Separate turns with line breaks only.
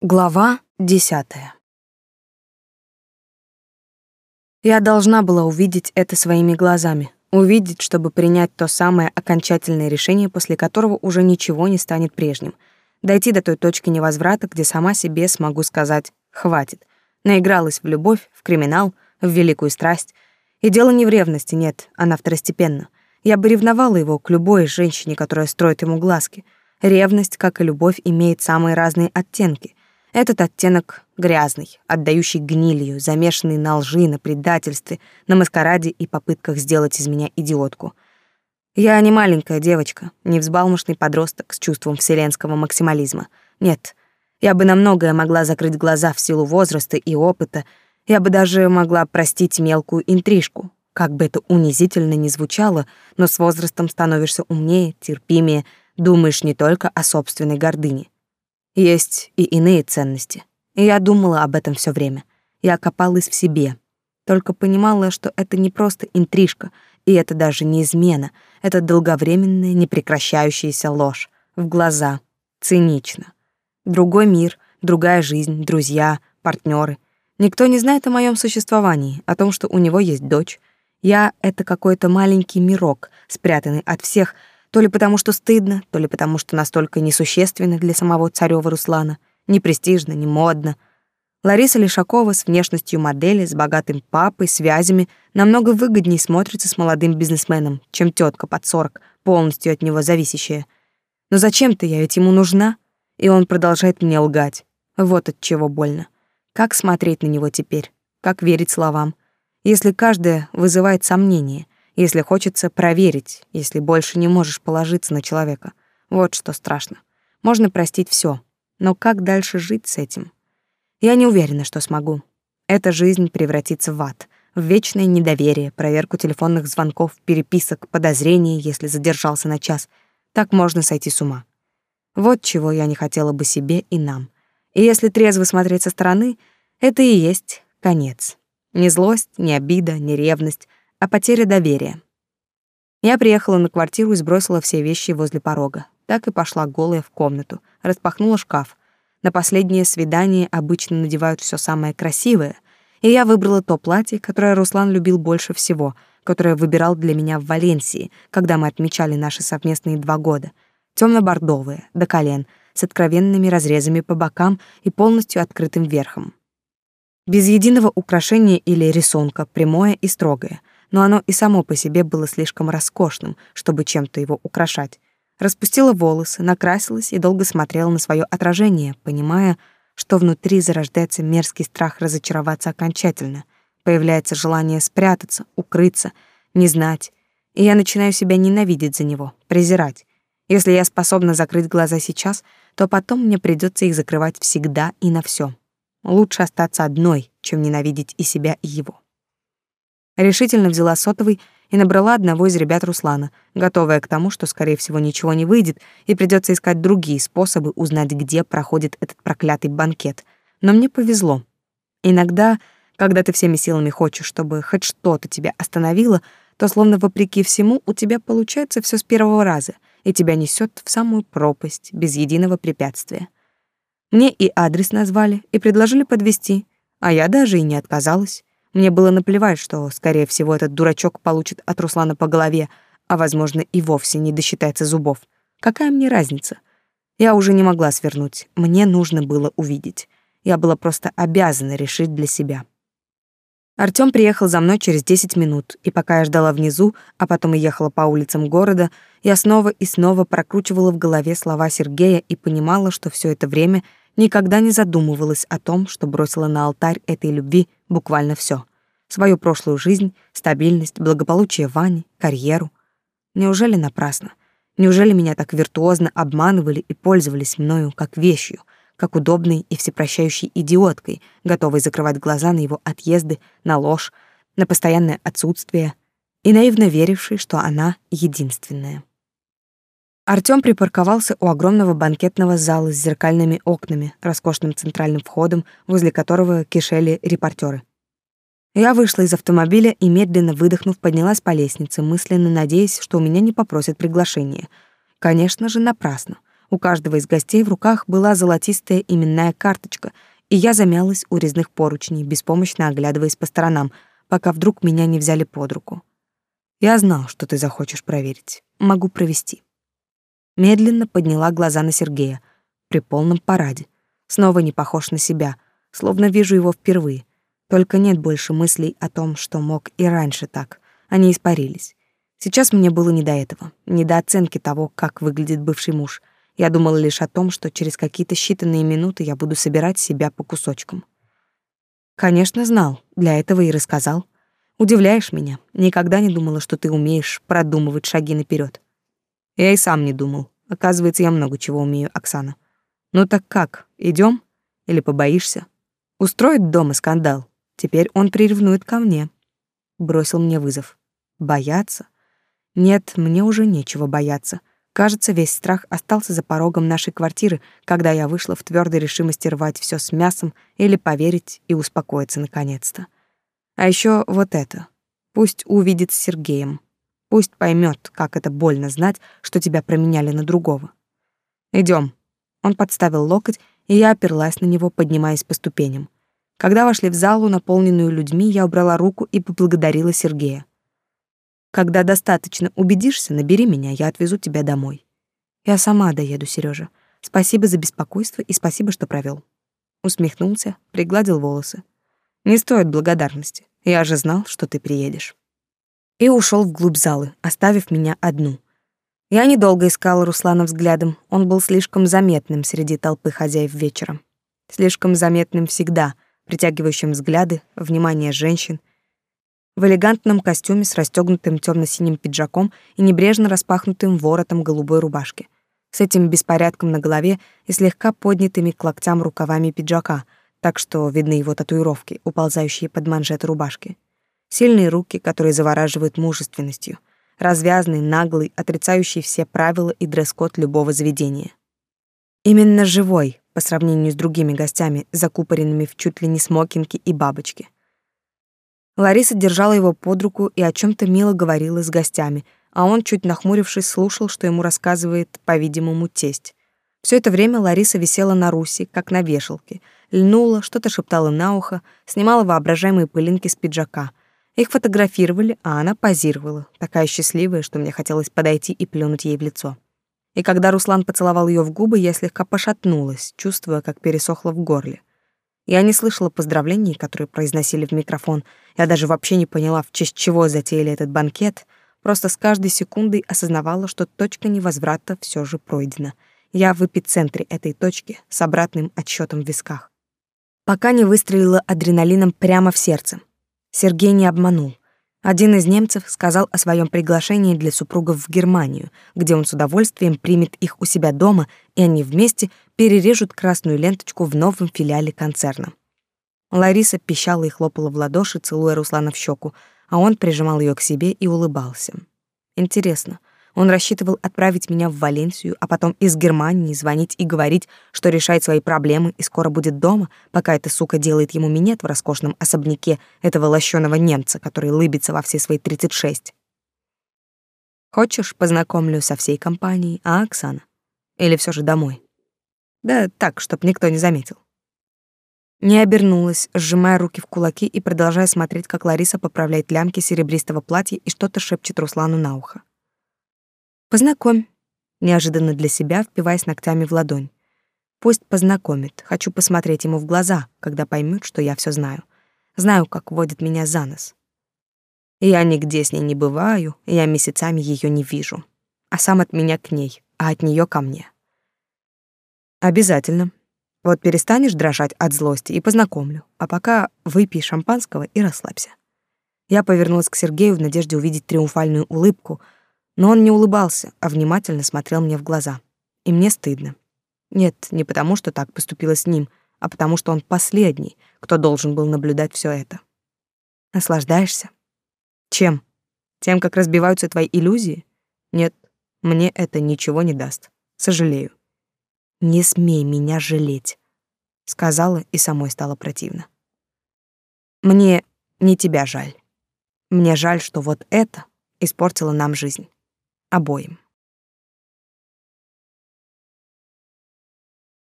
Глава десятая. Я должна была увидеть это своими глазами, увидеть, чтобы принять то самое окончательное решение, после которого уже ничего не станет прежним, дойти до той точки невозврата, где сама себе смогу сказать «хватит». Наигралась в любовь, в криминал, в великую страсть. И дело не в ревности, нет, она второстепенна. Я бы ревновала его к любой женщине, которая строит ему глазки. Ревность, как и любовь, имеет самые разные оттенки. Этот оттенок грязный, отдающий гнилью, замешанный на лжи, на предательстве, на маскараде и попытках сделать из меня идиотку. Я не маленькая девочка, не взбалмошный подросток с чувством вселенского максимализма. Нет, я бы на многое могла закрыть глаза в силу возраста и опыта, я бы даже могла простить мелкую интрижку. Как бы это унизительно ни звучало, но с возрастом становишься умнее, терпимее, думаешь не только о собственной гордыне. Есть и иные ценности. И я думала об этом все время. Я копалась в себе. Только понимала, что это не просто интрижка, и это даже не измена. Это долговременная, непрекращающаяся ложь. В глаза. Цинично. Другой мир, другая жизнь, друзья, партнеры. Никто не знает о моем существовании, о том, что у него есть дочь. Я — это какой-то маленький мирок, спрятанный от всех, то ли потому, что стыдно, то ли потому, что настолько несущественно для самого царёва Руслана, не престижно, не модно. Лариса Лешакова с внешностью модели, с богатым папой, связями намного выгоднее смотрится с молодым бизнесменом, чем тетка под сорок, полностью от него зависящая. Но зачем-то я ведь ему нужна, и он продолжает мне лгать. Вот от чего больно. Как смотреть на него теперь? Как верить словам? Если каждое вызывает сомнение — если хочется проверить, если больше не можешь положиться на человека. Вот что страшно. Можно простить все, но как дальше жить с этим? Я не уверена, что смогу. Эта жизнь превратится в ад, в вечное недоверие, проверку телефонных звонков, переписок, подозрений, если задержался на час. Так можно сойти с ума. Вот чего я не хотела бы себе и нам. И если трезво смотреть со стороны, это и есть конец. Ни злость, ни обида, ни ревность, а потеря доверия. Я приехала на квартиру и сбросила все вещи возле порога. Так и пошла голая в комнату, распахнула шкаф. На последнее свидание обычно надевают все самое красивое, и я выбрала то платье, которое Руслан любил больше всего, которое выбирал для меня в Валенсии, когда мы отмечали наши совместные два года. темно бордовое до колен, с откровенными разрезами по бокам и полностью открытым верхом. Без единого украшения или рисунка, прямое и строгое — но оно и само по себе было слишком роскошным, чтобы чем-то его украшать. Распустила волосы, накрасилась и долго смотрела на свое отражение, понимая, что внутри зарождается мерзкий страх разочароваться окончательно. Появляется желание спрятаться, укрыться, не знать. И я начинаю себя ненавидеть за него, презирать. Если я способна закрыть глаза сейчас, то потом мне придется их закрывать всегда и на все. Лучше остаться одной, чем ненавидеть и себя, и его. Решительно взяла сотовый и набрала одного из ребят Руслана, готовая к тому, что, скорее всего, ничего не выйдет, и придется искать другие способы узнать, где проходит этот проклятый банкет. Но мне повезло. Иногда, когда ты всеми силами хочешь, чтобы хоть что-то тебя остановило, то, словно вопреки всему, у тебя получается все с первого раза, и тебя несет в самую пропасть, без единого препятствия. Мне и адрес назвали, и предложили подвести, а я даже и не отказалась. Мне было наплевать, что, скорее всего, этот дурачок получит от Руслана по голове, а, возможно, и вовсе не досчитается зубов. Какая мне разница? Я уже не могла свернуть. Мне нужно было увидеть. Я была просто обязана решить для себя. Артём приехал за мной через 10 минут, и пока я ждала внизу, а потом и ехала по улицам города, я снова и снова прокручивала в голове слова Сергея и понимала, что все это время никогда не задумывалась о том, что бросила на алтарь этой любви буквально все: Свою прошлую жизнь, стабильность, благополучие Вани, карьеру. Неужели напрасно? Неужели меня так виртуозно обманывали и пользовались мною как вещью, как удобной и всепрощающей идиоткой, готовой закрывать глаза на его отъезды, на ложь, на постоянное отсутствие и наивно верившей, что она единственная. Артём припарковался у огромного банкетного зала с зеркальными окнами, роскошным центральным входом, возле которого кишели репортеры. Я вышла из автомобиля и, медленно выдохнув, поднялась по лестнице, мысленно надеясь, что у меня не попросят приглашения. Конечно же, напрасно. У каждого из гостей в руках была золотистая именная карточка, и я замялась у резных поручней, беспомощно оглядываясь по сторонам, пока вдруг меня не взяли под руку. Я знал, что ты захочешь проверить. Могу провести. Медленно подняла глаза на Сергея. При полном параде. Снова не похож на себя, словно вижу его впервые. Только нет больше мыслей о том, что мог и раньше так. Они испарились. Сейчас мне было не до этого, не до оценки того, как выглядит бывший муж. Я думала лишь о том, что через какие-то считанные минуты я буду собирать себя по кусочкам. Конечно, знал, для этого и рассказал. Удивляешь меня. Никогда не думала, что ты умеешь продумывать шаги наперед. Я и сам не думал. Оказывается, я много чего умею, Оксана. Ну так как, идем? Или побоишься? Устроит дома скандал. Теперь он приревнует ко мне. Бросил мне вызов. Бояться? Нет, мне уже нечего бояться. Кажется, весь страх остался за порогом нашей квартиры, когда я вышла в твердой решимости рвать все с мясом или поверить и успокоиться наконец-то. А еще вот это. Пусть увидит с Сергеем. Пусть поймет, как это больно знать, что тебя променяли на другого. Идем. Он подставил локоть, и я оперлась на него, поднимаясь по ступеням. Когда вошли в залу, наполненную людьми, я убрала руку и поблагодарила Сергея. Когда достаточно убедишься, набери меня, я отвезу тебя домой. Я сама доеду, Сережа. Спасибо за беспокойство и спасибо, что провел. Усмехнулся, пригладил волосы. Не стоит благодарности. Я же знал, что ты приедешь. И ушел вглубь залы, оставив меня одну. Я недолго искала Руслана взглядом. Он был слишком заметным среди толпы хозяев вечера. Слишком заметным всегда, притягивающим взгляды, внимание женщин, в элегантном костюме с расстегнутым темно-синим пиджаком и небрежно распахнутым воротом голубой рубашки, с этим беспорядком на голове и слегка поднятыми к локтям рукавами пиджака, так что видны его татуировки, уползающие под манжеты рубашки. Сильные руки, которые завораживают мужественностью, развязный, наглый, отрицающий все правила и дресс-код любого заведения. Именно живой, по сравнению с другими гостями, закупоренными в чуть ли не смокинге и бабочки — Лариса держала его под руку и о чем то мило говорила с гостями, а он, чуть нахмурившись, слушал, что ему рассказывает, по-видимому, тесть. Все это время Лариса висела на Руси, как на вешалке, льнула, что-то шептала на ухо, снимала воображаемые пылинки с пиджака. Их фотографировали, а она позировала, такая счастливая, что мне хотелось подойти и плюнуть ей в лицо. И когда Руслан поцеловал ее в губы, я слегка пошатнулась, чувствуя, как пересохло в горле. Я не слышала поздравлений, которые произносили в микрофон. Я даже вообще не поняла, в честь чего затеяли этот банкет. Просто с каждой секундой осознавала, что точка невозврата все же пройдена. Я в эпицентре этой точки с обратным отсчетом в висках. Пока не выстрелила адреналином прямо в сердце. Сергей не обманул. Один из немцев сказал о своем приглашении для супругов в Германию, где он с удовольствием примет их у себя дома, и они вместе перережут красную ленточку в новом филиале концерна. Лариса пищала и хлопала в ладоши, целуя Руслана в щеку, а он прижимал ее к себе и улыбался. Интересно, он рассчитывал отправить меня в Валенсию, а потом из Германии звонить и говорить, что решает свои проблемы и скоро будет дома, пока эта сука делает ему минет в роскошном особняке этого лощеного немца, который лыбится во все свои 36. Хочешь, познакомлю со всей компанией, а, Оксана? Или все же домой? Да так, чтоб никто не заметил. Не обернулась, сжимая руки в кулаки и продолжая смотреть, как Лариса поправляет лямки серебристого платья и что-то шепчет Руслану на ухо. Познакомь, неожиданно для себя, впиваясь ногтями в ладонь. Пусть познакомит. Хочу посмотреть ему в глаза, когда поймет, что я все знаю. Знаю, как водит меня за нос. Я нигде с ней не бываю, я месяцами ее не вижу. А сам от меня к ней, а от нее ко мне. Обязательно. Вот перестанешь дрожать от злости и познакомлю. А пока выпей шампанского и расслабься. Я повернулась к Сергею в надежде увидеть триумфальную улыбку — но он не улыбался, а внимательно смотрел мне в глаза. И мне стыдно. Нет, не потому, что так поступила с ним, а потому, что он последний, кто должен был наблюдать все это. Наслаждаешься? Чем? Тем, как разбиваются твои иллюзии? Нет, мне это ничего не даст. Сожалею. Не смей меня жалеть, сказала и самой стало противно. Мне не тебя жаль. Мне жаль, что вот это испортило нам жизнь обоим.